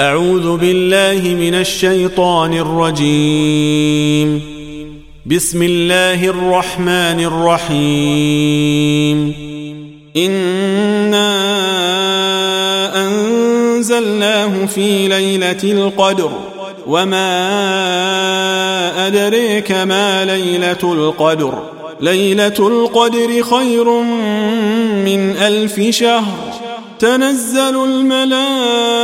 أعوذ بالله من الشيطان الرجيم. بسم الله الرحمن الرحيم. إنا أنزلناه في ليلة القدر. وما أدريك ما ليلة القدر. ليلة القدر خير من ألف شهر. تنزل الملائكة